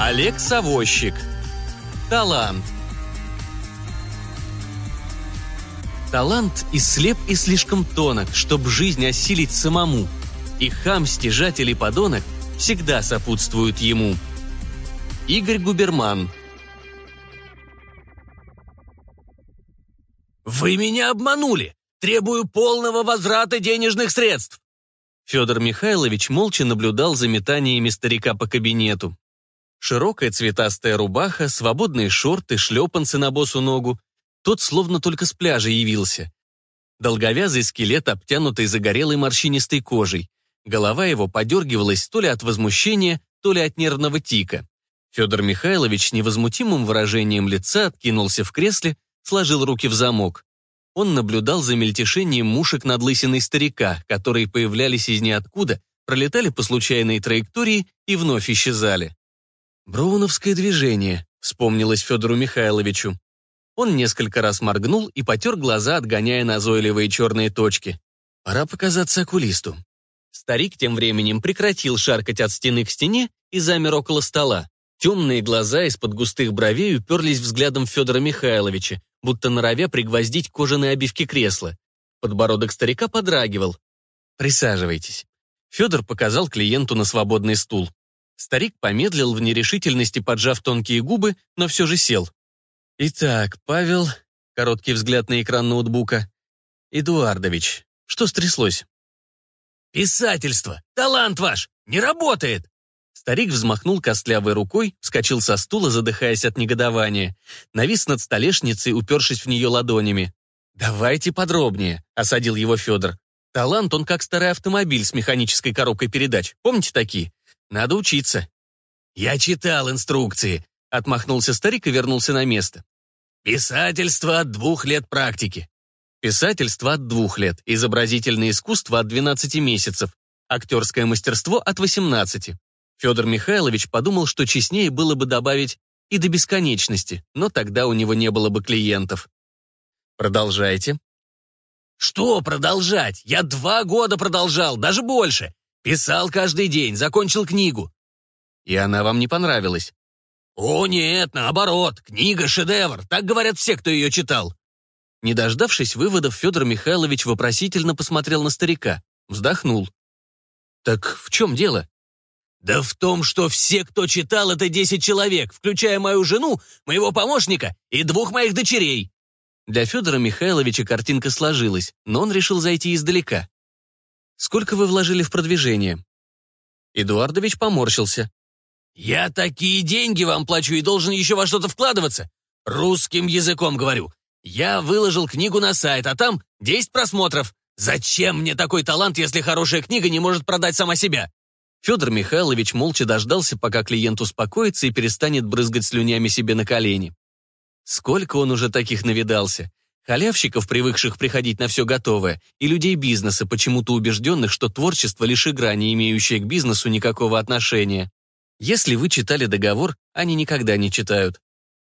Олег Савощик. Талант. Талант и слеп, и слишком тонок, чтоб жизнь осилить самому. И хам, стяжатель и подонок всегда сопутствуют ему. Игорь Губерман. «Вы меня обманули! Требую полного возврата денежных средств!» Федор Михайлович молча наблюдал за метаниями старика по кабинету. Широкая цветастая рубаха, свободные шорты, шлепанцы на босу ногу. Тот словно только с пляжа явился. Долговязый скелет, обтянутый загорелой морщинистой кожей. Голова его подергивалась то ли от возмущения, то ли от нервного тика. Федор Михайлович невозмутимым выражением лица откинулся в кресле, сложил руки в замок. Он наблюдал за мельтешением мушек над лысиной старика, которые появлялись из ниоткуда, пролетали по случайной траектории и вновь исчезали. «Броуновское движение», — вспомнилось Федору Михайловичу. Он несколько раз моргнул и потер глаза, отгоняя назойливые черные точки. Пора показаться окулисту. Старик тем временем прекратил шаркать от стены к стене и замер около стола. Темные глаза из-под густых бровей уперлись взглядом Федора Михайловича, будто норовя пригвоздить кожаные обивки кресла. Подбородок старика подрагивал. «Присаживайтесь». Федор показал клиенту на свободный стул. Старик помедлил в нерешительности, поджав тонкие губы, но все же сел. «Итак, Павел...» — короткий взгляд на экран ноутбука. «Эдуардович, что стряслось?» «Писательство! Талант ваш! Не работает!» Старик взмахнул костлявой рукой, вскочил со стула, задыхаясь от негодования. Навис над столешницей, упершись в нее ладонями. «Давайте подробнее», — осадил его Федор. «Талант, он как старый автомобиль с механической коробкой передач. Помните такие? Надо учиться». «Я читал инструкции», Отмахнулся старик и вернулся на место. «Писательство от двух лет практики». Писательство от двух лет, изобразительное искусство от 12 месяцев, актерское мастерство от 18. Федор Михайлович подумал, что честнее было бы добавить и до бесконечности, но тогда у него не было бы клиентов. Продолжайте. Что продолжать? Я два года продолжал, даже больше. Писал каждый день, закончил книгу. И она вам не понравилась. «О, нет, наоборот, книга — шедевр, так говорят все, кто ее читал». Не дождавшись выводов, Федор Михайлович вопросительно посмотрел на старика, вздохнул. «Так в чем дело?» «Да в том, что все, кто читал, это десять человек, включая мою жену, моего помощника и двух моих дочерей». Для Федора Михайловича картинка сложилась, но он решил зайти издалека. «Сколько вы вложили в продвижение?» Эдуардович поморщился. «Я такие деньги вам плачу и должен еще во что-то вкладываться. Русским языком говорю. Я выложил книгу на сайт, а там 10 просмотров. Зачем мне такой талант, если хорошая книга не может продать сама себя?» Федор Михайлович молча дождался, пока клиент успокоится и перестанет брызгать слюнями себе на колени. Сколько он уже таких навидался. Халявщиков, привыкших приходить на все готовое, и людей бизнеса, почему-то убежденных, что творчество лишь игра, не имеющая к бизнесу никакого отношения. Если вы читали договор, они никогда не читают,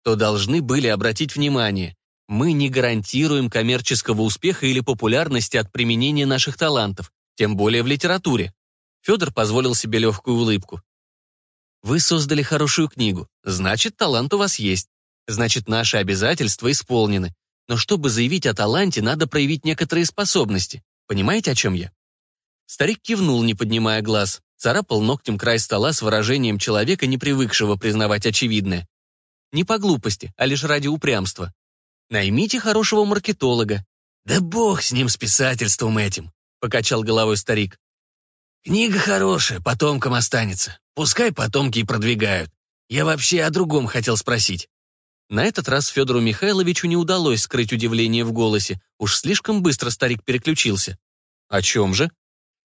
то должны были обратить внимание. Мы не гарантируем коммерческого успеха или популярности от применения наших талантов, тем более в литературе. Федор позволил себе легкую улыбку. Вы создали хорошую книгу, значит, талант у вас есть. Значит, наши обязательства исполнены. Но чтобы заявить о таланте, надо проявить некоторые способности. Понимаете, о чем я? Старик кивнул, не поднимая глаз царапал ногтем край стола с выражением человека, не привыкшего признавать очевидное. Не по глупости, а лишь ради упрямства. Наймите хорошего маркетолога. Да бог с ним, с писательством этим, покачал головой старик. Книга хорошая, потомкам останется. Пускай потомки и продвигают. Я вообще о другом хотел спросить. На этот раз Федору Михайловичу не удалось скрыть удивление в голосе. Уж слишком быстро старик переключился. О чем же?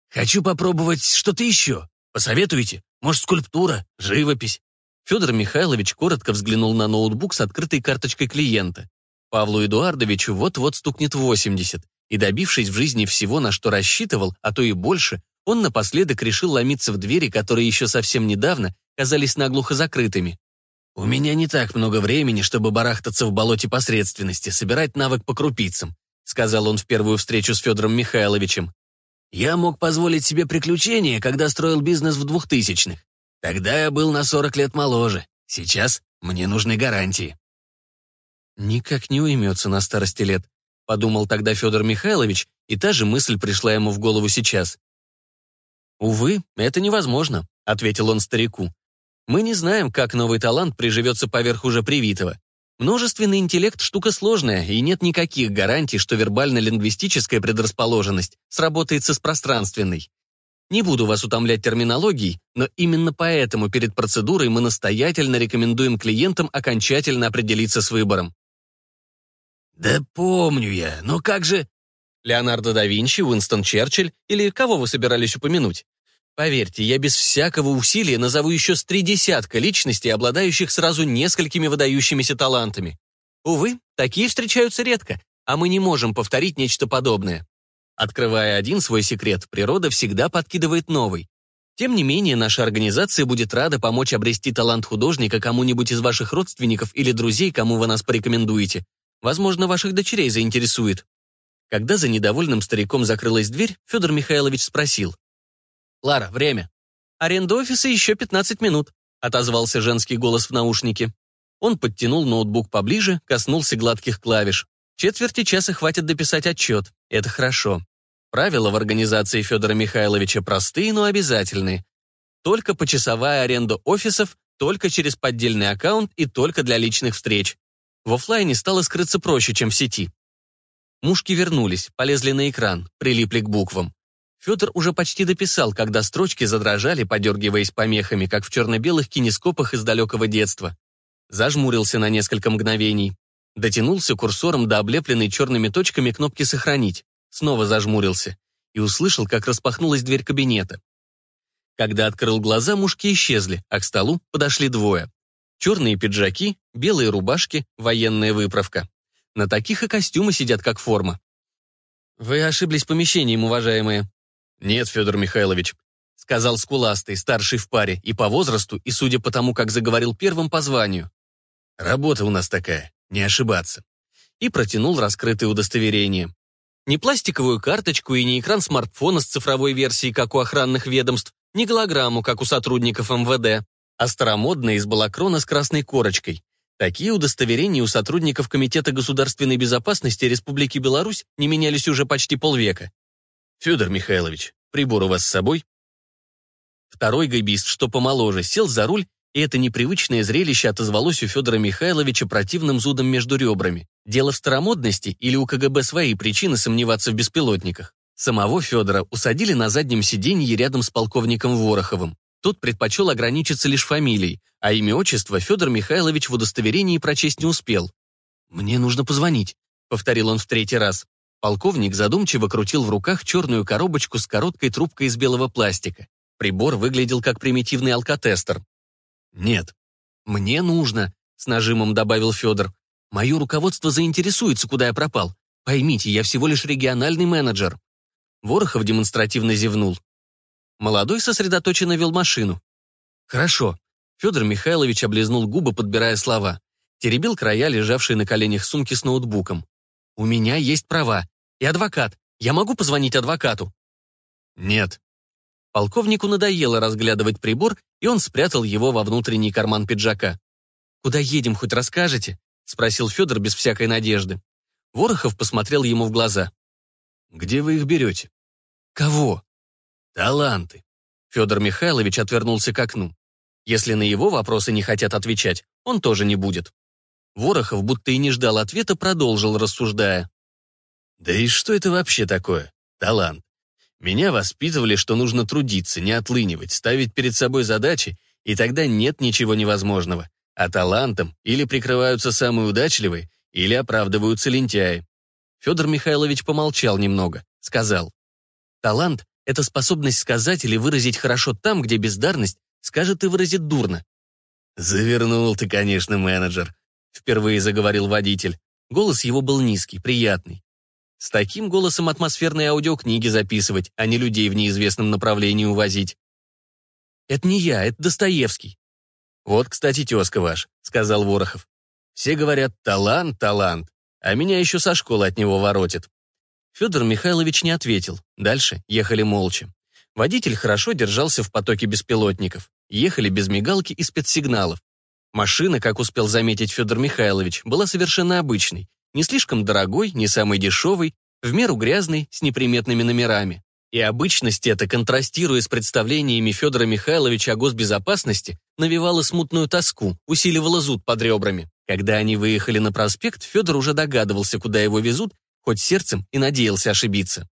Хочу попробовать что-то еще. Посоветуйте? Может, скульптура, живопись?» Федор Михайлович коротко взглянул на ноутбук с открытой карточкой клиента. Павлу Эдуардовичу вот-вот стукнет 80, и добившись в жизни всего, на что рассчитывал, а то и больше, он напоследок решил ломиться в двери, которые еще совсем недавно казались наглухо закрытыми. «У меня не так много времени, чтобы барахтаться в болоте посредственности, собирать навык по крупицам», сказал он в первую встречу с Федором Михайловичем. Я мог позволить себе приключения, когда строил бизнес в двухтысячных. Тогда я был на 40 лет моложе. Сейчас мне нужны гарантии». «Никак не уймется на старости лет», — подумал тогда Федор Михайлович, и та же мысль пришла ему в голову сейчас. «Увы, это невозможно», — ответил он старику. «Мы не знаем, как новый талант приживется поверх уже привитого. Множественный интеллект – штука сложная, и нет никаких гарантий, что вербально-лингвистическая предрасположенность сработается с пространственной. Не буду вас утомлять терминологией, но именно поэтому перед процедурой мы настоятельно рекомендуем клиентам окончательно определиться с выбором. «Да помню я, но как же...» Леонардо да Винчи, Уинстон Черчилль или кого вы собирались упомянуть? Поверьте, я без всякого усилия назову еще с три десятка личностей, обладающих сразу несколькими выдающимися талантами. Увы, такие встречаются редко, а мы не можем повторить нечто подобное. Открывая один свой секрет, природа всегда подкидывает новый. Тем не менее, наша организация будет рада помочь обрести талант художника кому-нибудь из ваших родственников или друзей, кому вы нас порекомендуете. Возможно, ваших дочерей заинтересует. Когда за недовольным стариком закрылась дверь, Федор Михайлович спросил. «Лара, время». «Аренда офиса еще 15 минут», — отозвался женский голос в наушнике. Он подтянул ноутбук поближе, коснулся гладких клавиш. Четверти часа хватит дописать отчет. Это хорошо. Правила в организации Федора Михайловича простые, но обязательные. Только почасовая аренда офисов, только через поддельный аккаунт и только для личных встреч. В офлайне стало скрыться проще, чем в сети. Мушки вернулись, полезли на экран, прилипли к буквам. Федор уже почти дописал, когда строчки задрожали, подергиваясь помехами, как в черно-белых кинескопах из далекого детства. Зажмурился на несколько мгновений. Дотянулся курсором до облепленной черными точками кнопки «Сохранить». Снова зажмурился. И услышал, как распахнулась дверь кабинета. Когда открыл глаза, мушки исчезли, а к столу подошли двое. Черные пиджаки, белые рубашки, военная выправка. На таких и костюмы сидят как форма. «Вы ошиблись помещением, уважаемые», «Нет, Федор Михайлович», — сказал скуластый, старший в паре, и по возрасту, и судя по тому, как заговорил первым по званию. «Работа у нас такая, не ошибаться». И протянул раскрытое удостоверение. Не пластиковую карточку и не экран смартфона с цифровой версией, как у охранных ведомств, не голограмму, как у сотрудников МВД, а старомодное из балакрона с красной корочкой. Такие удостоверения у сотрудников Комитета государственной безопасности Республики Беларусь не менялись уже почти полвека. «Федор Михайлович, прибор у вас с собой?» Второй гайбист, что помоложе, сел за руль, и это непривычное зрелище отозвалось у Федора Михайловича противным зудом между ребрами. Дело в старомодности или у КГБ свои причины сомневаться в беспилотниках. Самого Федора усадили на заднем сиденье рядом с полковником Вороховым. Тот предпочел ограничиться лишь фамилией, а имя-отчество Федор Михайлович в удостоверении прочесть не успел. «Мне нужно позвонить», — повторил он в третий раз. Полковник задумчиво крутил в руках черную коробочку с короткой трубкой из белого пластика. Прибор выглядел как примитивный алкотестер. «Нет, мне нужно», — с нажимом добавил Федор. «Мое руководство заинтересуется, куда я пропал. Поймите, я всего лишь региональный менеджер». Ворохов демонстративно зевнул. Молодой сосредоточенно вел машину. «Хорошо». Федор Михайлович облизнул губы, подбирая слова. Теребил края, лежавшие на коленях сумки с ноутбуком. «У меня есть права. И адвокат. Я могу позвонить адвокату?» «Нет». Полковнику надоело разглядывать прибор, и он спрятал его во внутренний карман пиджака. «Куда едем, хоть расскажете?» — спросил Федор без всякой надежды. Ворохов посмотрел ему в глаза. «Где вы их берете?» «Кого?» «Таланты». Федор Михайлович отвернулся к окну. Если на его вопросы не хотят отвечать, он тоже не будет. Ворохов, будто и не ждал ответа, продолжил, рассуждая. Да и что это вообще такое? Талант. Меня воспитывали, что нужно трудиться, не отлынивать, ставить перед собой задачи, и тогда нет ничего невозможного. А талантом или прикрываются самые удачливые, или оправдываются лентяи. Федор Михайлович помолчал немного, сказал. Талант — это способность сказать или выразить хорошо там, где бездарность скажет и выразит дурно. «Завернул ты, конечно, менеджер», — впервые заговорил водитель. Голос его был низкий, приятный. С таким голосом атмосферные аудиокниги записывать, а не людей в неизвестном направлении увозить. «Это не я, это Достоевский». «Вот, кстати, тезка ваш», — сказал Ворохов. «Все говорят, талант, талант, а меня еще со школы от него воротит». Федор Михайлович не ответил. Дальше ехали молча. Водитель хорошо держался в потоке беспилотников. ехали без мигалки и спецсигналов. Машина, как успел заметить Федор Михайлович, была совершенно обычной, не слишком дорогой, не самой дешевой, в меру грязной, с неприметными номерами. И обычность эта, контрастируя с представлениями Федора Михайловича о госбезопасности, навевала смутную тоску, усиливала зуд под ребрами. Когда они выехали на проспект, Федор уже догадывался, куда его везут, хоть сердцем и надеялся ошибиться.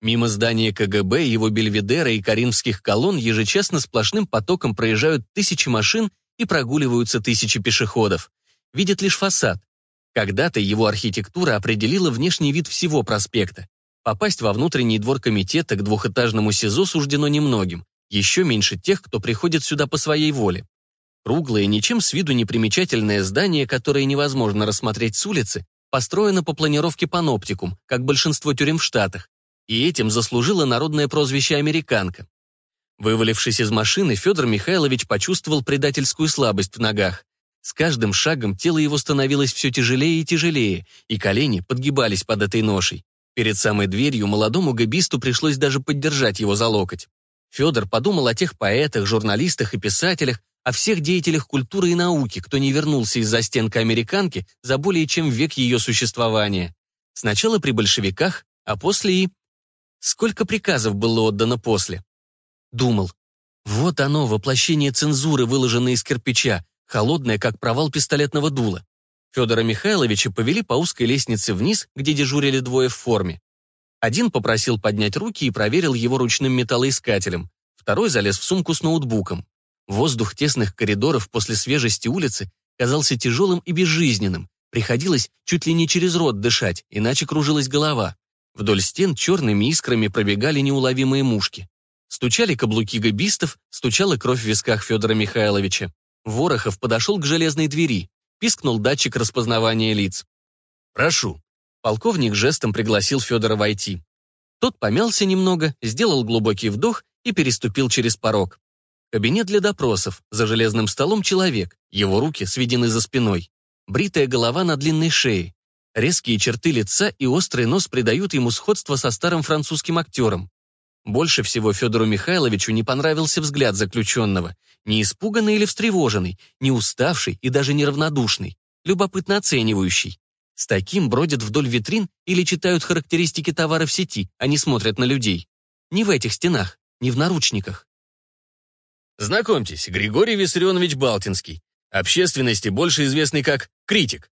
Мимо здания КГБ, его бельведера и каринских колонн ежечасно сплошным потоком проезжают тысячи машин и прогуливаются тысячи пешеходов. Видят лишь фасад. Когда-то его архитектура определила внешний вид всего проспекта. Попасть во внутренний двор комитета к двухэтажному СИЗО суждено немногим, еще меньше тех, кто приходит сюда по своей воле. Круглое, ничем с виду непримечательное здание, которое невозможно рассмотреть с улицы, построено по планировке паноптикум, как большинство тюрем в Штатах, и этим заслужило народное прозвище «Американка». Вывалившись из машины, Федор Михайлович почувствовал предательскую слабость в ногах. С каждым шагом тело его становилось все тяжелее и тяжелее, и колени подгибались под этой ношей. Перед самой дверью молодому габисту пришлось даже поддержать его за локоть. Федор подумал о тех поэтах, журналистах и писателях, о всех деятелях культуры и науки, кто не вернулся из-за стенка американки за более чем век ее существования. Сначала при большевиках, а после и... Сколько приказов было отдано после? Думал. Вот оно, воплощение цензуры, выложенное из кирпича, холодное, как провал пистолетного дула. Федора Михайловича повели по узкой лестнице вниз, где дежурили двое в форме. Один попросил поднять руки и проверил его ручным металлоискателем, второй залез в сумку с ноутбуком. Воздух тесных коридоров после свежести улицы казался тяжелым и безжизненным, приходилось чуть ли не через рот дышать, иначе кружилась голова. Вдоль стен черными искрами пробегали неуловимые мушки. Стучали каблуки габистов, стучала кровь в висках Федора Михайловича. Ворохов подошел к железной двери, пискнул датчик распознавания лиц. «Прошу». Полковник жестом пригласил Федора войти. Тот помялся немного, сделал глубокий вдох и переступил через порог. Кабинет для допросов, за железным столом человек, его руки сведены за спиной. Бритая голова на длинной шее. Резкие черты лица и острый нос придают ему сходство со старым французским актером. Больше всего Федору Михайловичу не понравился взгляд заключенного. Не испуганный или встревоженный, не уставший и даже неравнодушный, любопытно оценивающий. С таким бродят вдоль витрин или читают характеристики товара в сети, а не смотрят на людей. Не в этих стенах, не в наручниках. Знакомьтесь, Григорий Виссарионович Балтинский, общественности больше известный как критик.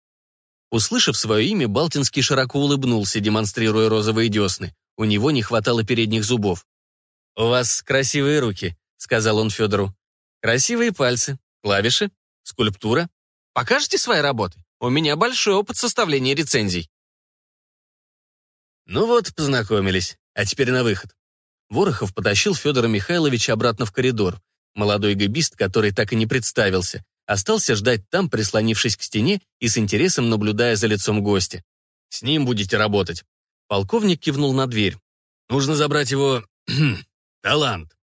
Услышав свое имя, Балтинский широко улыбнулся, демонстрируя розовые десны. У него не хватало передних зубов. «У вас красивые руки», — сказал он Федору. «Красивые пальцы, клавиши, скульптура. Покажете свои работы? У меня большой опыт составления рецензий». Ну вот, познакомились. А теперь на выход. Ворохов потащил Федора Михайловича обратно в коридор. Молодой габист, который так и не представился, остался ждать там, прислонившись к стене и с интересом наблюдая за лицом гостя. «С ним будете работать. Полковник кивнул на дверь. «Нужно забрать его... талант».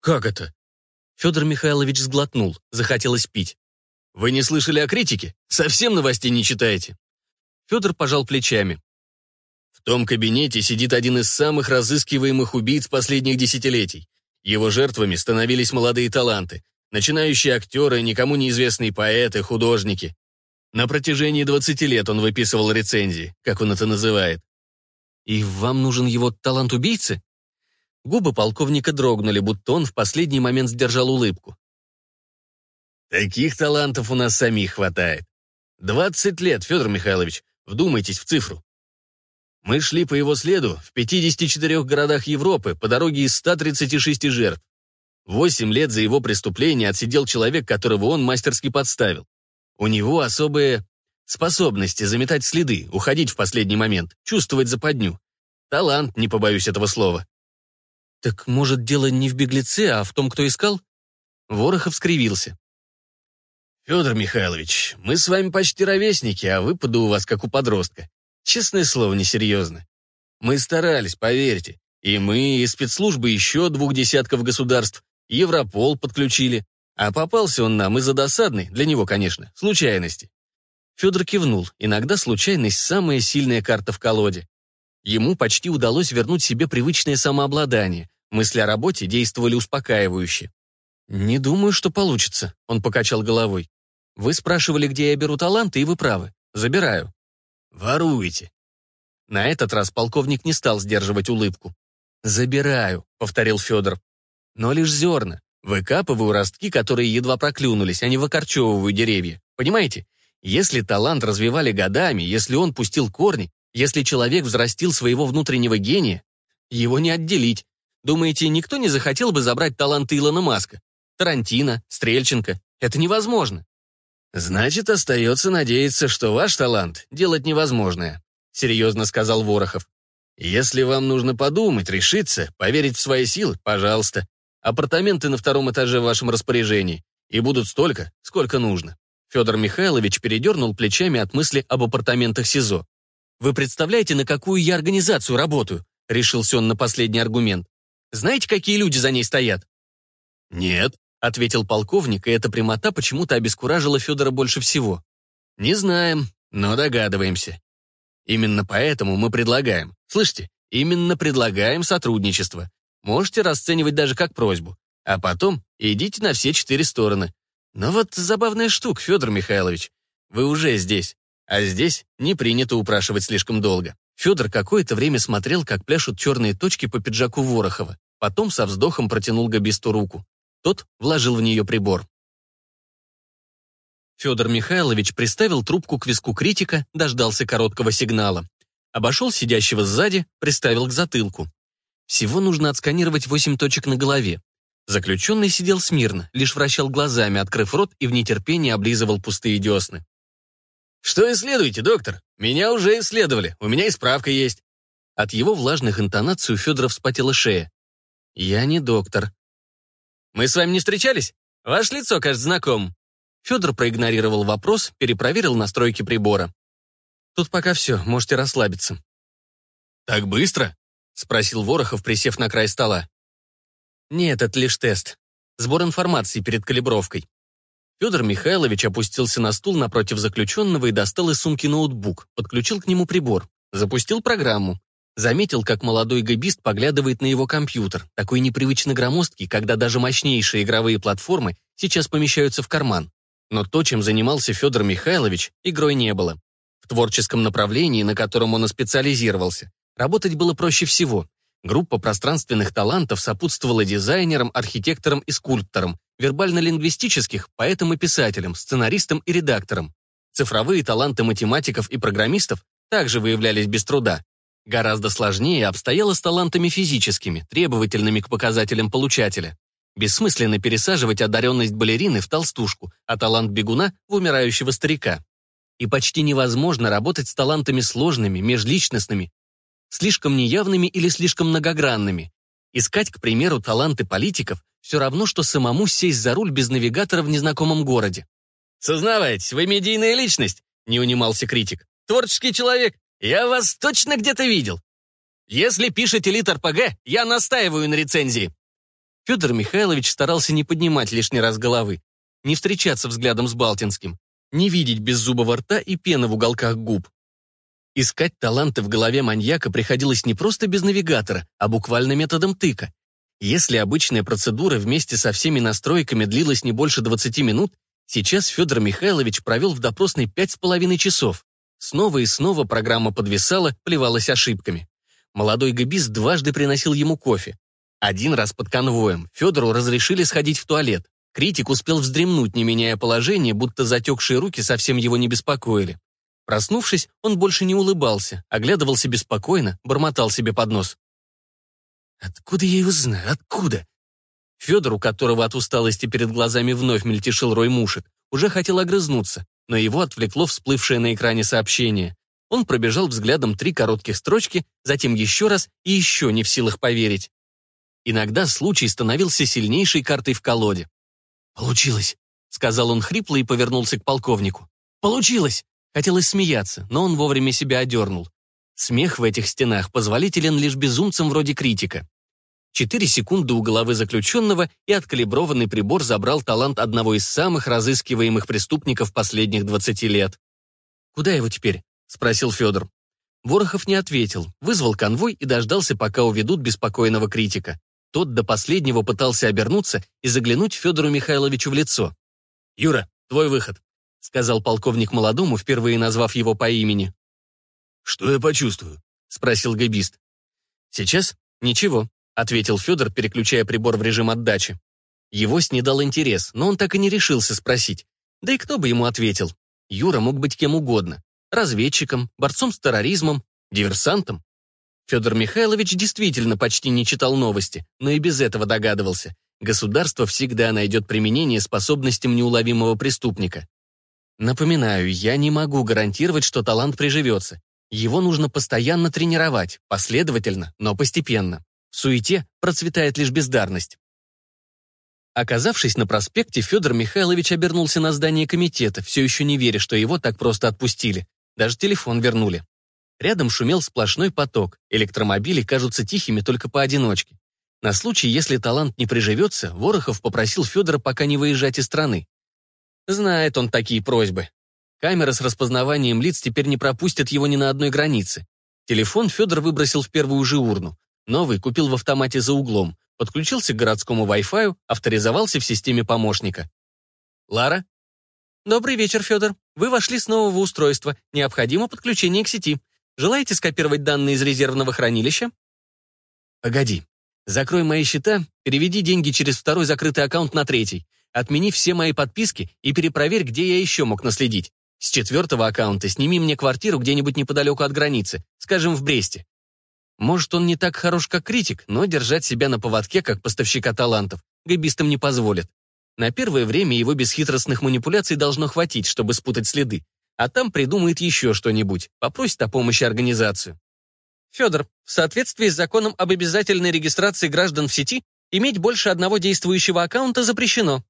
«Как это?» Федор Михайлович сглотнул, захотелось пить. «Вы не слышали о критике? Совсем новостей не читаете?» Федор пожал плечами. В том кабинете сидит один из самых разыскиваемых убийц последних десятилетий. Его жертвами становились молодые таланты, начинающие актеры, никому неизвестные поэты, художники. На протяжении 20 лет он выписывал рецензии, как он это называет. «И вам нужен его талант убийцы?» Губы полковника дрогнули, будто он в последний момент сдержал улыбку. «Таких талантов у нас самих хватает. 20 лет, Федор Михайлович, вдумайтесь в цифру. Мы шли по его следу в 54 городах Европы по дороге из 136 жертв. Восемь лет за его преступление отсидел человек, которого он мастерски подставил. У него особые способности заметать следы, уходить в последний момент, чувствовать западню. Талант, не побоюсь этого слова. Так, может, дело не в беглеце, а в том, кто искал? Ворохов скривился. Федор Михайлович, мы с вами почти ровесники, а выпады у вас как у подростка. Честное слово, несерьезно. Мы старались, поверьте. И мы, и спецслужбы еще двух десятков государств, Европол подключили. А попался он нам из-за досадной, для него, конечно, случайности. Федор кивнул. Иногда случайность – самая сильная карта в колоде. Ему почти удалось вернуть себе привычное самообладание. Мысли о работе действовали успокаивающе. «Не думаю, что получится», — он покачал головой. «Вы спрашивали, где я беру таланты, и вы правы. Забираю». «Воруете». На этот раз полковник не стал сдерживать улыбку. «Забираю», — повторил Федор. «Но лишь зерна. Выкапываю ростки, которые едва проклюнулись, а не выкорчевываю деревья. Понимаете? Если талант развивали годами, если он пустил корни, если человек взрастил своего внутреннего гения, его не отделить. Думаете, никто не захотел бы забрать таланты Илона Маска? Тарантино, Стрельченко. Это невозможно. Значит, остается надеяться, что ваш талант — делать невозможное, серьезно сказал Ворохов. Если вам нужно подумать, решиться, поверить в свои силы, пожалуйста. Апартаменты на втором этаже в вашем распоряжении. И будут столько, сколько нужно. Федор Михайлович передернул плечами от мысли об апартаментах СИЗО. «Вы представляете, на какую я организацию работаю?» Решился он на последний аргумент. «Знаете, какие люди за ней стоят?» «Нет», — ответил полковник, и эта прямота почему-то обескуражила Федора больше всего. «Не знаем, но догадываемся. Именно поэтому мы предлагаем. Слышите? Именно предлагаем сотрудничество. Можете расценивать даже как просьбу. А потом идите на все четыре стороны. Но вот забавная штука, Федор Михайлович. Вы уже здесь. А здесь не принято упрашивать слишком долго. Федор какое-то время смотрел, как пляшут черные точки по пиджаку Ворохова. Потом со вздохом протянул Габисту руку. Тот вложил в нее прибор. Федор Михайлович приставил трубку к виску критика, дождался короткого сигнала. Обошел сидящего сзади, приставил к затылку. Всего нужно отсканировать восемь точек на голове. Заключенный сидел смирно, лишь вращал глазами, открыв рот и в нетерпении облизывал пустые десны. «Что исследуете, доктор? Меня уже исследовали, у меня и справка есть». От его влажных интонаций у Федора вспотела шея. «Я не доктор». «Мы с вами не встречались? Ваше лицо, кажется, знаком». Федор проигнорировал вопрос, перепроверил настройки прибора. «Тут пока все, можете расслабиться». «Так быстро?» — спросил Ворохов, присев на край стола. Нет, это лишь тест. Сбор информации перед калибровкой. Федор Михайлович опустился на стул напротив заключенного и достал из сумки ноутбук, подключил к нему прибор, запустил программу. Заметил, как молодой габист поглядывает на его компьютер, такой непривычно громоздкий, когда даже мощнейшие игровые платформы сейчас помещаются в карман. Но то, чем занимался Федор Михайлович, игрой не было. В творческом направлении, на котором он и специализировался, работать было проще всего. Группа пространственных талантов сопутствовала дизайнерам, архитекторам и скульпторам, вербально-лингвистических, поэтам и писателям, сценаристам и редакторам. Цифровые таланты математиков и программистов также выявлялись без труда. Гораздо сложнее обстояло с талантами физическими, требовательными к показателям получателя. Бессмысленно пересаживать одаренность балерины в толстушку, а талант бегуна в умирающего старика. И почти невозможно работать с талантами сложными, межличностными, слишком неявными или слишком многогранными. Искать, к примеру, таланты политиков все равно, что самому сесть за руль без навигатора в незнакомом городе. «Сознавайтесь, вы медийная личность», — не унимался критик. «Творческий человек. Я вас точно где-то видел. Если пишете литр ПГ, я настаиваю на рецензии». Федор Михайлович старался не поднимать лишний раз головы, не встречаться взглядом с Балтинским, не видеть беззубого рта и пены в уголках губ. Искать таланты в голове маньяка приходилось не просто без навигатора, а буквально методом тыка. Если обычная процедура вместе со всеми настройками длилась не больше 20 минут, сейчас Федор Михайлович провел в допросной пять с половиной часов. Снова и снова программа подвисала, плевалась ошибками. Молодой габист дважды приносил ему кофе. Один раз под конвоем Федору разрешили сходить в туалет. Критик успел вздремнуть, не меняя положение, будто затекшие руки совсем его не беспокоили. Проснувшись, он больше не улыбался, оглядывался беспокойно, бормотал себе под нос. «Откуда я его знаю? Откуда?» Федор, у которого от усталости перед глазами вновь мельтешил рой мушек, уже хотел огрызнуться, но его отвлекло всплывшее на экране сообщение. Он пробежал взглядом три коротких строчки, затем еще раз и еще не в силах поверить. Иногда случай становился сильнейшей картой в колоде. «Получилось», — сказал он хрипло и повернулся к полковнику. «Получилось! Хотелось смеяться, но он вовремя себя одернул. Смех в этих стенах позволителен лишь безумцам вроде критика. Четыре секунды у головы заключенного, и откалиброванный прибор забрал талант одного из самых разыскиваемых преступников последних 20 лет. «Куда его теперь?» — спросил Федор. Ворохов не ответил, вызвал конвой и дождался, пока уведут беспокойного критика. Тот до последнего пытался обернуться и заглянуть Федору Михайловичу в лицо. «Юра, твой выход», — сказал полковник молодому, впервые назвав его по имени. «Что я почувствую?» — спросил габист. «Сейчас ничего», — ответил Федор, переключая прибор в режим отдачи. Его снедал интерес, но он так и не решился спросить. Да и кто бы ему ответил? Юра мог быть кем угодно. Разведчиком, борцом с терроризмом, диверсантом. Федор Михайлович действительно почти не читал новости, но и без этого догадывался. Государство всегда найдет применение способностям неуловимого преступника. Напоминаю, я не могу гарантировать, что талант приживется. Его нужно постоянно тренировать, последовательно, но постепенно. В суете процветает лишь бездарность. Оказавшись на проспекте, Федор Михайлович обернулся на здание комитета, все еще не веря, что его так просто отпустили. Даже телефон вернули. Рядом шумел сплошной поток, электромобили кажутся тихими только поодиночке. На случай, если талант не приживется, Ворохов попросил Федора пока не выезжать из страны. Знает он такие просьбы. Камеры с распознаванием лиц теперь не пропустят его ни на одной границе. Телефон Федор выбросил в первую же урну. Новый купил в автомате за углом подключился к городскому Wi-Fi, авторизовался в системе помощника. «Лара?» «Добрый вечер, Федор. Вы вошли с нового устройства. Необходимо подключение к сети. Желаете скопировать данные из резервного хранилища?» «Погоди. Закрой мои счета, переведи деньги через второй закрытый аккаунт на третий. Отмени все мои подписки и перепроверь, где я еще мог наследить. С четвертого аккаунта сними мне квартиру где-нибудь неподалеку от границы, скажем, в Бресте. Может, он не так хорош, как критик, но держать себя на поводке, как поставщика талантов, габистам не позволит. На первое время его бесхитростных манипуляций должно хватить, чтобы спутать следы, а там придумает еще что-нибудь, попросит о помощи организацию. Федор, в соответствии с законом об обязательной регистрации граждан в сети, иметь больше одного действующего аккаунта запрещено.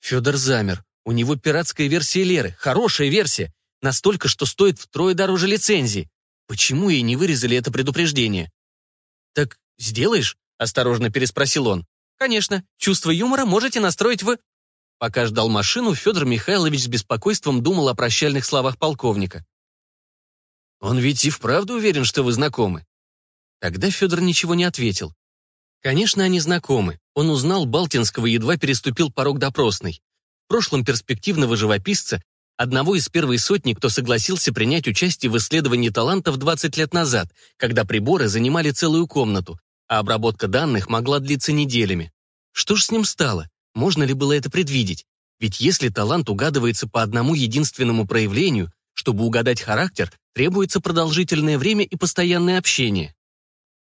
Федор замер. У него пиратская версия Леры, хорошая версия, настолько, что стоит втрое дороже лицензии. Почему ей не вырезали это предупреждение? «Так сделаешь?» — осторожно переспросил он. «Конечно, чувство юмора можете настроить вы...» Пока ждал машину, Федор Михайлович с беспокойством думал о прощальных словах полковника. «Он ведь и вправду уверен, что вы знакомы». Тогда Федор ничего не ответил. Конечно, они знакомы. Он узнал Балтинского, едва переступил порог допросной. В прошлом перспективного живописца одного из первой сотни, кто согласился принять участие в исследовании талантов 20 лет назад, когда приборы занимали целую комнату, а обработка данных могла длиться неделями. Что ж с ним стало? Можно ли было это предвидеть? Ведь если талант угадывается по одному единственному проявлению, чтобы угадать характер, требуется продолжительное время и постоянное общение.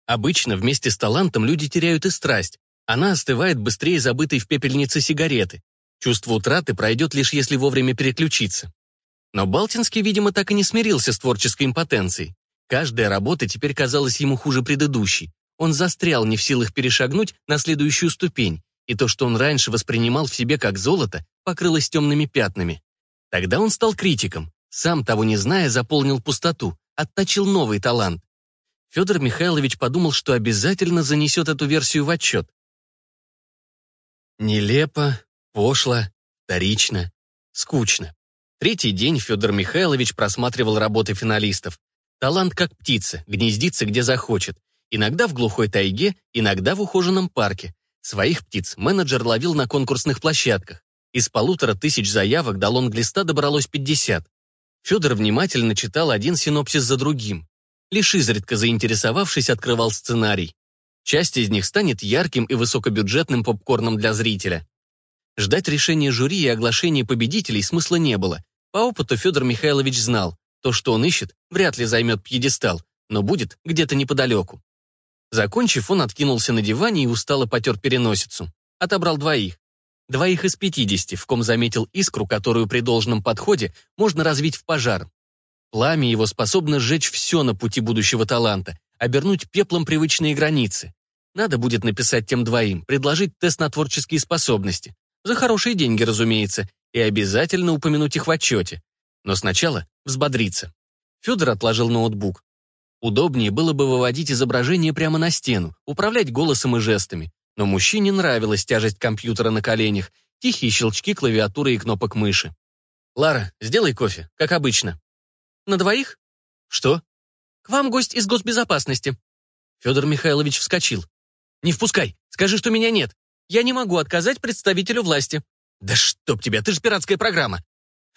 Обычно вместе с талантом люди теряют и страсть. Она остывает быстрее забытой в пепельнице сигареты. Чувство утраты пройдет лишь если вовремя переключиться. Но Балтинский, видимо, так и не смирился с творческой импотенцией. Каждая работа теперь казалась ему хуже предыдущей. Он застрял, не в силах перешагнуть на следующую ступень, и то, что он раньше воспринимал в себе как золото, покрылось темными пятнами. Тогда он стал критиком, сам того не зная, заполнил пустоту, отточил новый талант. Федор Михайлович подумал, что обязательно занесет эту версию в отчет. Нелепо, Пошло, вторично, скучно. Третий день Федор Михайлович просматривал работы финалистов. Талант как птица, гнездится где захочет. Иногда в глухой тайге, иногда в ухоженном парке. Своих птиц менеджер ловил на конкурсных площадках. Из полутора тысяч заявок до лонглиста добралось 50. Федор внимательно читал один синопсис за другим. Лишь изредка заинтересовавшись, открывал сценарий. Часть из них станет ярким и высокобюджетным попкорном для зрителя. Ждать решения жюри и оглашения победителей смысла не было. По опыту Федор Михайлович знал, то, что он ищет, вряд ли займет пьедестал, но будет где-то неподалеку. Закончив, он откинулся на диване и устало потер переносицу. Отобрал двоих. Двоих из пятидесяти, в ком заметил искру, которую при должном подходе можно развить в пожар. Пламя его способно сжечь все на пути будущего таланта, обернуть пеплом привычные границы. Надо будет написать тем двоим, предложить тест на творческие способности. За хорошие деньги, разумеется, и обязательно упомянуть их в отчете. Но сначала взбодриться. Федор отложил ноутбук. Удобнее было бы выводить изображение прямо на стену, управлять голосом и жестами. Но мужчине нравилась тяжесть компьютера на коленях, тихие щелчки клавиатуры и кнопок мыши. «Лара, сделай кофе, как обычно». «На двоих?» «Что?» «К вам гость из госбезопасности». Федор Михайлович вскочил. Не впускай! Скажи, что меня нет! Я не могу отказать представителю власти!» «Да чтоб тебя, ты же пиратская программа!»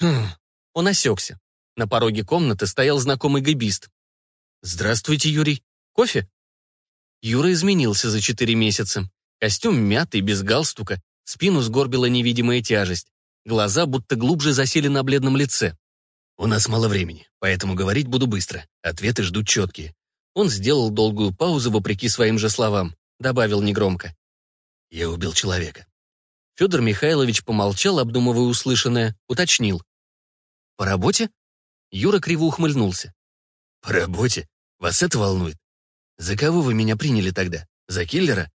хм. Он осекся. На пороге комнаты стоял знакомый габист. «Здравствуйте, Юрий. Кофе?» Юра изменился за четыре месяца. Костюм мятый, без галстука, спину сгорбила невидимая тяжесть. Глаза будто глубже засели на бледном лице. «У нас мало времени, поэтому говорить буду быстро. Ответы ждут четкие». Он сделал долгую паузу вопреки своим же словам. Добавил негромко. «Я убил человека». Федор Михайлович помолчал, обдумывая услышанное, уточнил. «По работе?» Юра криво ухмыльнулся. «По работе? Вас это волнует? За кого вы меня приняли тогда? За киллера?»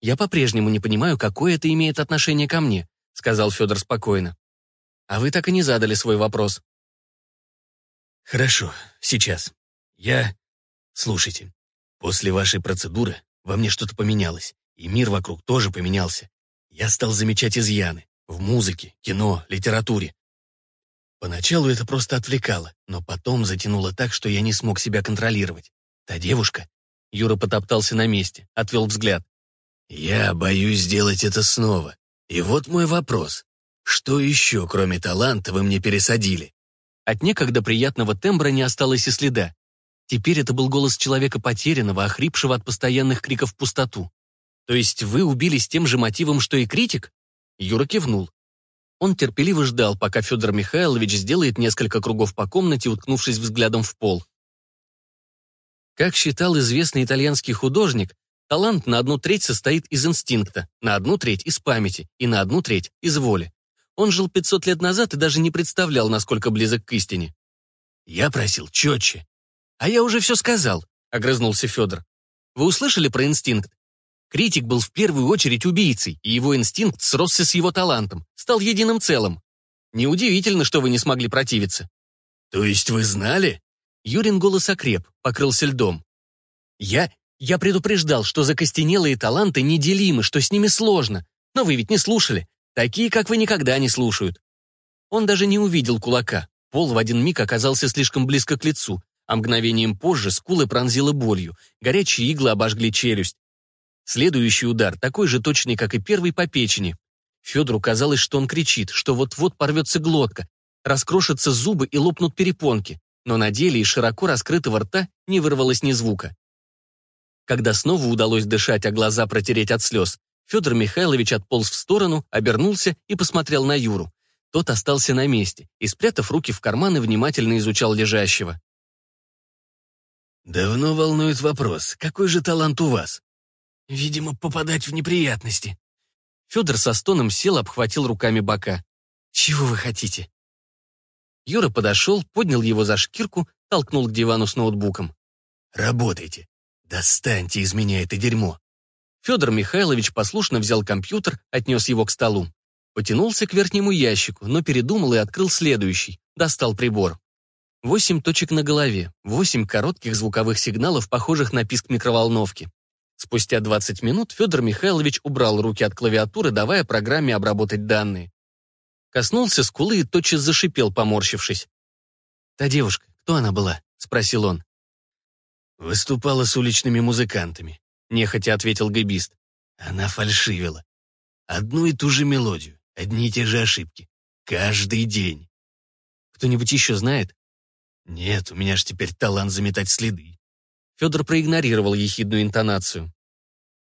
«Я по-прежнему не понимаю, какое это имеет отношение ко мне», сказал Федор спокойно. «А вы так и не задали свой вопрос». «Хорошо, сейчас. Я... Слушайте, после вашей процедуры во мне что-то поменялось, и мир вокруг тоже поменялся. Я стал замечать изъяны в музыке, кино, литературе. Поначалу это просто отвлекало, но потом затянуло так, что я не смог себя контролировать. Та девушка... Юра потоптался на месте, отвел взгляд. Я боюсь сделать это снова. И вот мой вопрос. Что еще, кроме таланта, вы мне пересадили? От некогда приятного тембра не осталось и следа. Теперь это был голос человека потерянного, охрипшего от постоянных криков в пустоту. То есть вы убили с тем же мотивом, что и критик? Юра кивнул. Он терпеливо ждал, пока Федор Михайлович сделает несколько кругов по комнате, уткнувшись взглядом в пол. Как считал известный итальянский художник, талант на одну треть состоит из инстинкта, на одну треть из памяти и на одну треть из воли. Он жил 500 лет назад и даже не представлял, насколько близок к истине. «Я просил четче». «А я уже все сказал», — огрызнулся Федор. «Вы услышали про инстинкт? Критик был в первую очередь убийцей, и его инстинкт сросся с его талантом, стал единым целым. Неудивительно, что вы не смогли противиться». «То есть вы знали?» Юрин голос окреп, покрылся льдом. «Я... я предупреждал, что закостенелые таланты неделимы, что с ними сложно. Но вы ведь не слушали. Такие, как вы, никогда не слушают. Он даже не увидел кулака. Пол в один миг оказался слишком близко к лицу, а мгновением позже скулы пронзило болью, горячие иглы обожгли челюсть. Следующий удар, такой же точный, как и первый по печени. Федору казалось, что он кричит, что вот-вот порвется глотка, раскрошатся зубы и лопнут перепонки, но на деле из широко раскрытого рта не вырвалось ни звука. Когда снова удалось дышать, а глаза протереть от слез, Федор Михайлович отполз в сторону, обернулся и посмотрел на Юру. Тот остался на месте и, спрятав руки в карманы, внимательно изучал лежащего. «Давно волнует вопрос, какой же талант у вас?» «Видимо, попадать в неприятности». Федор со стоном сел, обхватил руками бока. «Чего вы хотите?» Юра подошел, поднял его за шкирку, толкнул к дивану с ноутбуком. «Работайте. Достаньте из меня это дерьмо. Федор Михайлович послушно взял компьютер, отнес его к столу. Потянулся к верхнему ящику, но передумал и открыл следующий. Достал прибор. Восемь точек на голове, восемь коротких звуковых сигналов, похожих на писк микроволновки. Спустя 20 минут Федор Михайлович убрал руки от клавиатуры, давая программе обработать данные. Коснулся скулы и тотчас зашипел, поморщившись. «Та девушка, кто она была?» — спросил он. Выступала с уличными музыкантами нехотя ответил гэбист. Она фальшивила. Одну и ту же мелодию, одни и те же ошибки. Каждый день. Кто-нибудь еще знает? Нет, у меня ж теперь талант заметать следы. Федор проигнорировал ехидную интонацию.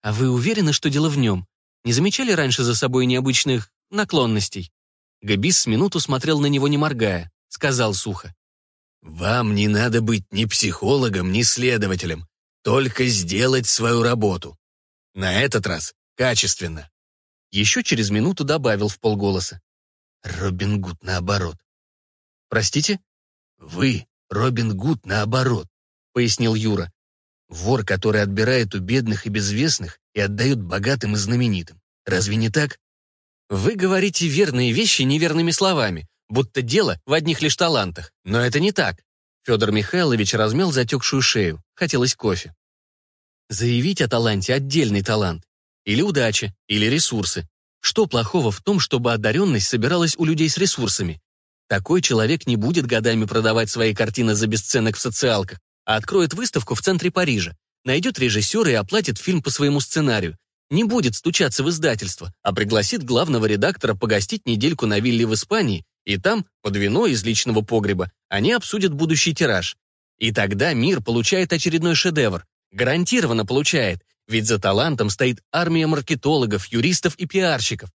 А вы уверены, что дело в нем? Не замечали раньше за собой необычных наклонностей? Габис с минуту смотрел на него, не моргая. Сказал сухо. «Вам не надо быть ни психологом, ни следователем. Только сделать свою работу. На этот раз качественно. Еще через минуту добавил в полголоса. Робин Гуд наоборот. Простите? Вы, Робин Гуд наоборот, пояснил Юра. Вор, который отбирает у бедных и безвестных и отдает богатым и знаменитым. Разве не так? Вы говорите верные вещи неверными словами, будто дело в одних лишь талантах. Но это не так. Федор Михайлович размял затекшую шею. Хотелось кофе. Заявить о таланте – отдельный талант. Или удача, или ресурсы. Что плохого в том, чтобы одаренность собиралась у людей с ресурсами? Такой человек не будет годами продавать свои картины за бесценок в социалках, а откроет выставку в центре Парижа, найдет режиссера и оплатит фильм по своему сценарию. Не будет стучаться в издательство, а пригласит главного редактора погостить недельку на вилле в Испании, и там, под вино из личного погреба, они обсудят будущий тираж. И тогда мир получает очередной шедевр. Гарантированно получает, ведь за талантом стоит армия маркетологов, юристов и пиарщиков.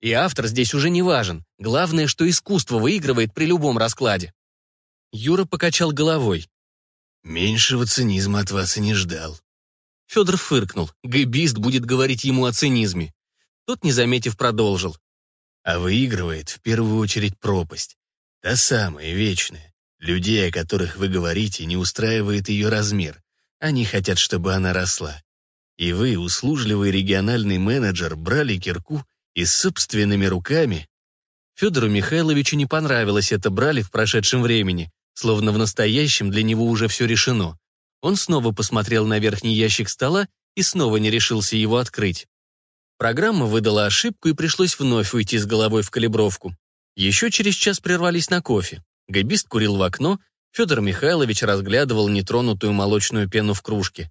И автор здесь уже не важен. Главное, что искусство выигрывает при любом раскладе. Юра покачал головой. «Меньшего цинизма от вас и не ждал». Федор фыркнул. Гэбист будет говорить ему о цинизме. Тот, не заметив, продолжил. А выигрывает в первую очередь пропасть. Та самая, вечная. Людей, о которых вы говорите, не устраивает ее размер. Они хотят, чтобы она росла. И вы, услужливый региональный менеджер, брали кирку и собственными руками... Федору Михайловичу не понравилось это брали в прошедшем времени, словно в настоящем для него уже все решено. Он снова посмотрел на верхний ящик стола и снова не решился его открыть. Программа выдала ошибку и пришлось вновь уйти с головой в калибровку. Еще через час прервались на кофе. Габист курил в окно, Федор Михайлович разглядывал нетронутую молочную пену в кружке.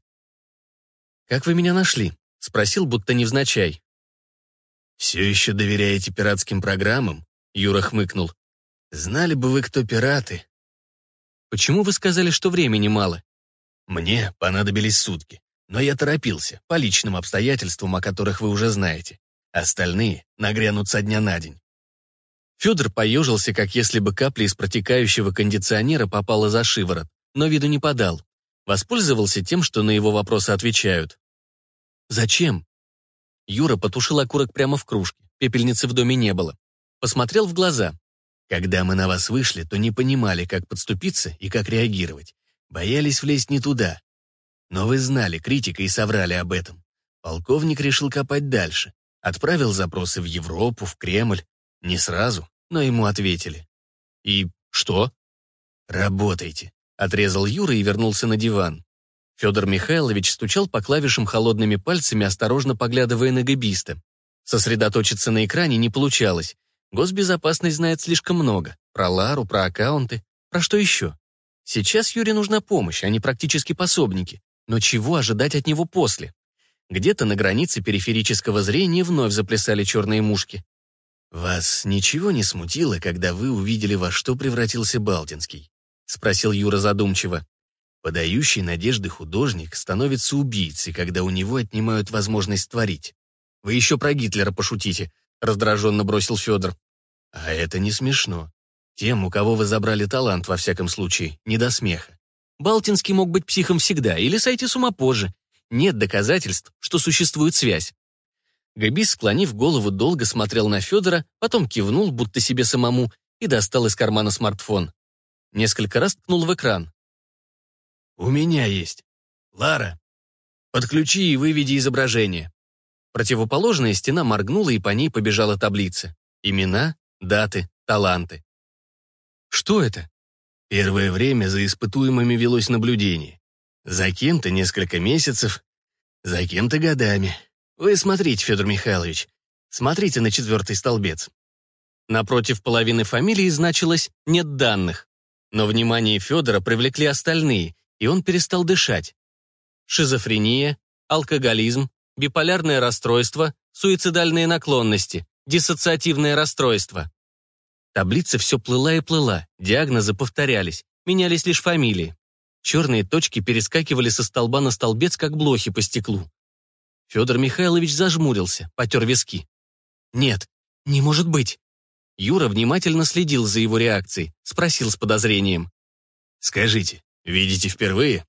«Как вы меня нашли?» — спросил, будто невзначай. «Все еще доверяете пиратским программам?» — Юра хмыкнул. «Знали бы вы, кто пираты». «Почему вы сказали, что времени мало?» «Мне понадобились сутки, но я торопился, по личным обстоятельствам, о которых вы уже знаете. Остальные нагрянут со дня на день». Федор поежился, как если бы капля из протекающего кондиционера попала за шиворот, но виду не подал. Воспользовался тем, что на его вопросы отвечают. «Зачем?» Юра потушил окурок прямо в кружке, пепельницы в доме не было. Посмотрел в глаза. «Когда мы на вас вышли, то не понимали, как подступиться и как реагировать. Боялись влезть не туда. Но вы знали критика и соврали об этом. Полковник решил копать дальше. Отправил запросы в Европу, в Кремль. Не сразу, но ему ответили. «И что?» «Работайте», — отрезал Юра и вернулся на диван. Федор Михайлович стучал по клавишам холодными пальцами, осторожно поглядывая на габиста. Сосредоточиться на экране не получалось. Госбезопасность знает слишком много. Про Лару, про аккаунты. Про что еще? Сейчас Юре нужна помощь, они практически пособники. Но чего ожидать от него после? Где-то на границе периферического зрения вновь заплясали черные мушки. «Вас ничего не смутило, когда вы увидели, во что превратился Балтинский?» — спросил Юра задумчиво. Подающий надежды художник становится убийцей, когда у него отнимают возможность творить. «Вы еще про Гитлера пошутите», — раздраженно бросил Федор. «А это не смешно. Тем, у кого вы забрали талант, во всяком случае, не до смеха. Балтинский мог быть психом всегда или сойти с ума позже. Нет доказательств, что существует связь. Габис, склонив голову, долго смотрел на Федора, потом кивнул, будто себе самому, и достал из кармана смартфон. Несколько раз ткнул в экран. «У меня есть. Лара, подключи и выведи изображение». Противоположная стена моргнула, и по ней побежала таблица. Имена, даты, таланты. Что это? Первое время за испытуемыми велось наблюдение. За кем-то несколько месяцев, за кем-то годами. Вы смотрите, Федор Михайлович, смотрите на четвертый столбец. Напротив половины фамилии значилось «нет данных». Но внимание Федора привлекли остальные, и он перестал дышать. Шизофрения, алкоголизм, биполярное расстройство, суицидальные наклонности, диссоциативное расстройство. Таблица все плыла и плыла, диагнозы повторялись, менялись лишь фамилии. Черные точки перескакивали со столба на столбец, как блохи по стеклу. Федор Михайлович зажмурился, потер виски. «Нет, не может быть!» Юра внимательно следил за его реакцией, спросил с подозрением. «Скажите, Видите впервые?»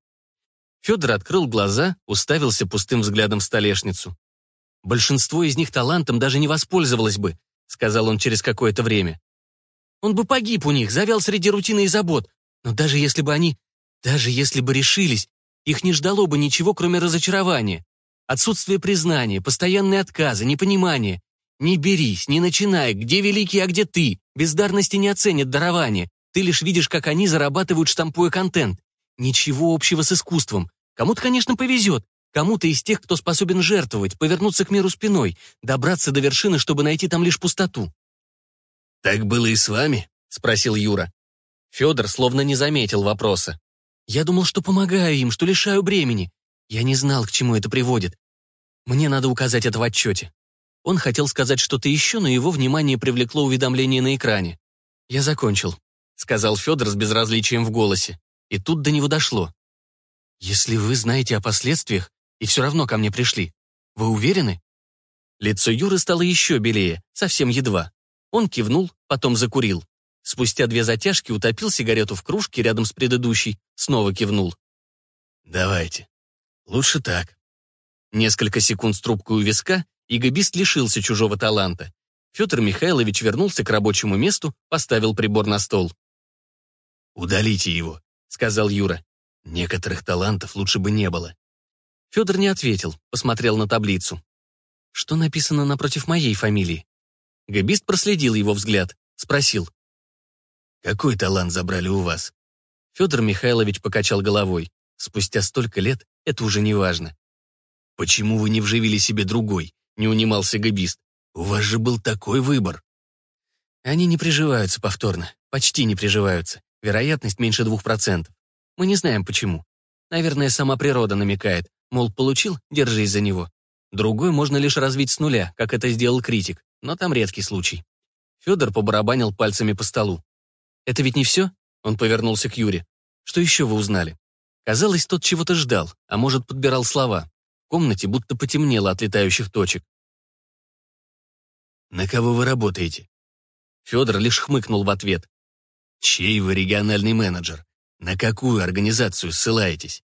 Федор открыл глаза, уставился пустым взглядом в столешницу. «Большинство из них талантом даже не воспользовалось бы», сказал он через какое-то время. «Он бы погиб у них, завял среди рутины и забот. Но даже если бы они... Даже если бы решились, их не ждало бы ничего, кроме разочарования. Отсутствие признания, постоянные отказы, непонимание. Не берись, не начинай, где великий, а где ты. Бездарности не оценят дарование. Ты лишь видишь, как они зарабатывают, штампуя контент. Ничего общего с искусством. Кому-то, конечно, повезет. Кому-то из тех, кто способен жертвовать, повернуться к миру спиной, добраться до вершины, чтобы найти там лишь пустоту. «Так было и с вами?» — спросил Юра. Федор словно не заметил вопроса. «Я думал, что помогаю им, что лишаю бремени. Я не знал, к чему это приводит. Мне надо указать это в отчете. Он хотел сказать что-то еще, но его внимание привлекло уведомление на экране. «Я закончил», — сказал Федор с безразличием в голосе. И тут до него дошло. «Если вы знаете о последствиях и все равно ко мне пришли, вы уверены?» Лицо Юры стало еще белее, совсем едва. Он кивнул, потом закурил. Спустя две затяжки утопил сигарету в кружке рядом с предыдущей, снова кивнул. «Давайте. Лучше так». Несколько секунд с трубкой у виска, и габист лишился чужого таланта. Федор Михайлович вернулся к рабочему месту, поставил прибор на стол. «Удалите его», — сказал Юра. «Некоторых талантов лучше бы не было». Федор не ответил, посмотрел на таблицу. «Что написано напротив моей фамилии?» Габист проследил его взгляд, спросил. «Какой талант забрали у вас?» Федор Михайлович покачал головой. Спустя столько лет это уже не важно. «Почему вы не вживили себе другой?» — не унимался габист. «У вас же был такой выбор». Они не приживаются повторно, почти не приживаются. Вероятность меньше двух процентов. Мы не знаем почему. Наверное, сама природа намекает, мол, получил, держись за него. Другой можно лишь развить с нуля, как это сделал критик, но там редкий случай. Федор побарабанил пальцами по столу. «Это ведь не все?» Он повернулся к Юре. «Что еще вы узнали?» Казалось, тот чего-то ждал, а может, подбирал слова. В комнате будто потемнело от летающих точек. «На кого вы работаете?» Федор лишь хмыкнул в ответ. «Чей вы региональный менеджер? На какую организацию ссылаетесь?»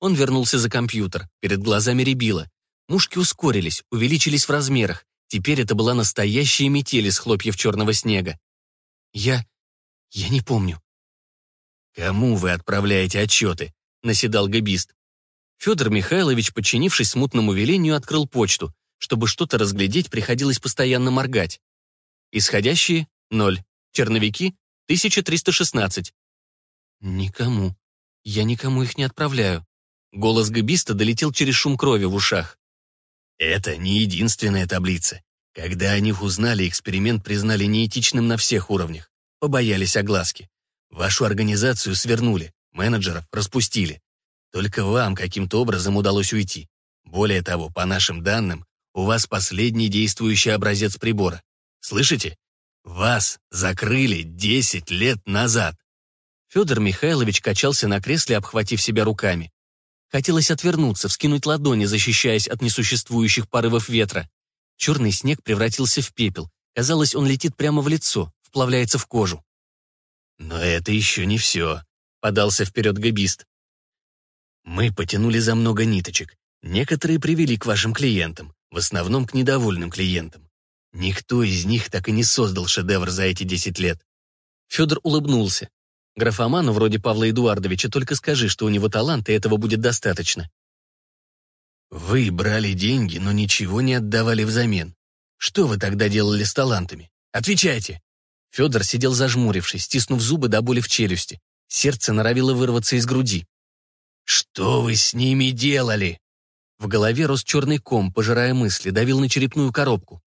Он вернулся за компьютер, перед глазами рябило. Мушки ускорились, увеличились в размерах. Теперь это была настоящая метель из хлопьев черного снега. «Я... я не помню». «Кому вы отправляете отчеты?» — наседал габист. Федор Михайлович, подчинившись смутному велению, открыл почту. Чтобы что-то разглядеть, приходилось постоянно моргать. Исходящие — ноль. Черновики — 1316. «Никому. Я никому их не отправляю». Голос габиста долетел через шум крови в ушах. «Это не единственная таблица. Когда о них узнали, эксперимент признали неэтичным на всех уровнях. Побоялись огласки. Вашу организацию свернули, менеджеров распустили. Только вам каким-то образом удалось уйти. Более того, по нашим данным, у вас последний действующий образец прибора. Слышите? Вас закрыли 10 лет назад. Федор Михайлович качался на кресле, обхватив себя руками. Хотелось отвернуться, вскинуть ладони, защищаясь от несуществующих порывов ветра. Черный снег превратился в пепел. Казалось, он летит прямо в лицо, вплавляется в кожу. «Но это еще не все», — подался вперед габист. «Мы потянули за много ниточек. Некоторые привели к вашим клиентам, в основном к недовольным клиентам. Никто из них так и не создал шедевр за эти десять лет». Федор улыбнулся. Графоману вроде Павла Эдуардовича только скажи, что у него талант, и этого будет достаточно. Вы брали деньги, но ничего не отдавали взамен. Что вы тогда делали с талантами? Отвечайте. Федор сидел зажмурившись, стиснув зубы до боли в челюсти. Сердце норовило вырваться из груди. «Что вы с ними делали?» В голове рос черный ком, пожирая мысли, давил на черепную коробку.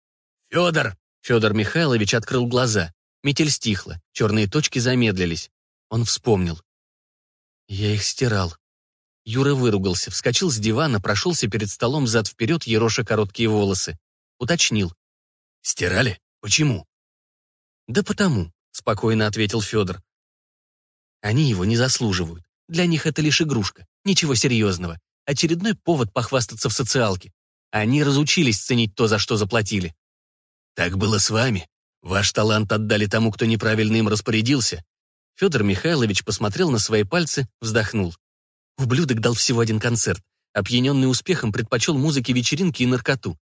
«Федор!» Федор Михайлович открыл глаза. Метель стихла, черные точки замедлились. Он вспомнил. Я их стирал. Юра выругался, вскочил с дивана, прошелся перед столом зад-вперед, ероша короткие волосы. Уточнил. «Стирали? Почему?» «Да потому», — спокойно ответил Федор. «Они его не заслуживают. Для них это лишь игрушка, ничего серьезного. Очередной повод похвастаться в социалке. Они разучились ценить то, за что заплатили». «Так было с вами. Ваш талант отдали тому, кто неправильно им распорядился, Федор Михайлович посмотрел на свои пальцы, вздохнул. Ублюдок дал всего один концерт. Опьяненный успехом предпочел музыке вечеринки и наркоту.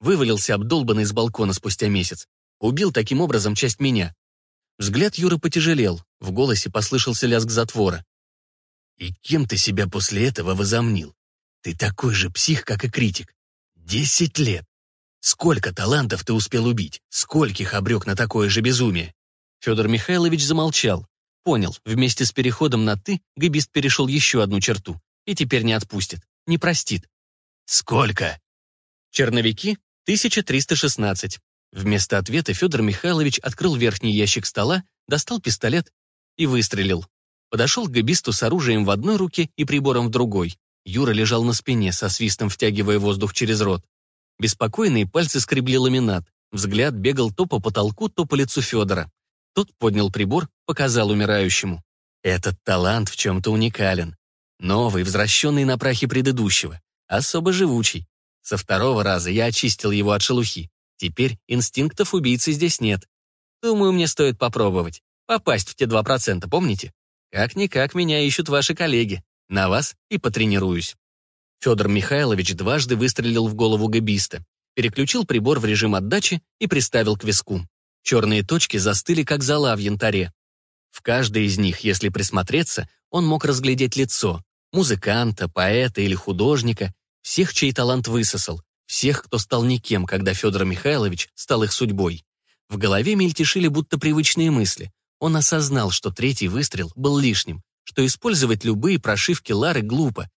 Вывалился обдолбанный с балкона спустя месяц. Убил таким образом часть меня. Взгляд Юры потяжелел, в голосе послышался лязг затвора. «И кем ты себя после этого возомнил? Ты такой же псих, как и критик. Десять лет. Сколько талантов ты успел убить? Скольких обрек на такое же безумие?» Федор Михайлович замолчал, Понял, вместе с переходом на «ты» габист перешел еще одну черту и теперь не отпустит, не простит. «Сколько?» Черновики — 1316. Вместо ответа Федор Михайлович открыл верхний ящик стола, достал пистолет и выстрелил. Подошел к габисту с оружием в одной руке и прибором в другой. Юра лежал на спине, со свистом втягивая воздух через рот. Беспокойные пальцы скребли ламинат. Взгляд бегал то по потолку, то по лицу Федора. Тот поднял прибор, показал умирающему. Этот талант в чем-то уникален. Новый, возвращенный на прахе предыдущего. Особо живучий. Со второго раза я очистил его от шелухи. Теперь инстинктов убийцы здесь нет. Думаю, мне стоит попробовать. Попасть в те два процента, помните? Как-никак меня ищут ваши коллеги. На вас и потренируюсь. Федор Михайлович дважды выстрелил в голову габиста, переключил прибор в режим отдачи и приставил к виску. Черные точки застыли, как зола в янтаре. В каждой из них, если присмотреться, он мог разглядеть лицо. Музыканта, поэта или художника, всех, чей талант высосал, всех, кто стал никем, когда Федор Михайлович стал их судьбой. В голове мельтешили будто привычные мысли. Он осознал, что третий выстрел был лишним, что использовать любые прошивки Лары глупо,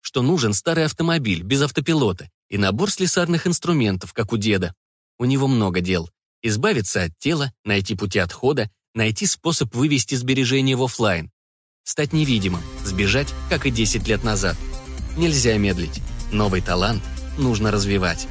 что нужен старый автомобиль без автопилота и набор слесарных инструментов, как у деда. У него много дел. Избавиться от тела, найти пути отхода, найти способ вывести сбережения в офлайн. Стать невидимым, сбежать, как и 10 лет назад. Нельзя медлить. Новый талант нужно развивать.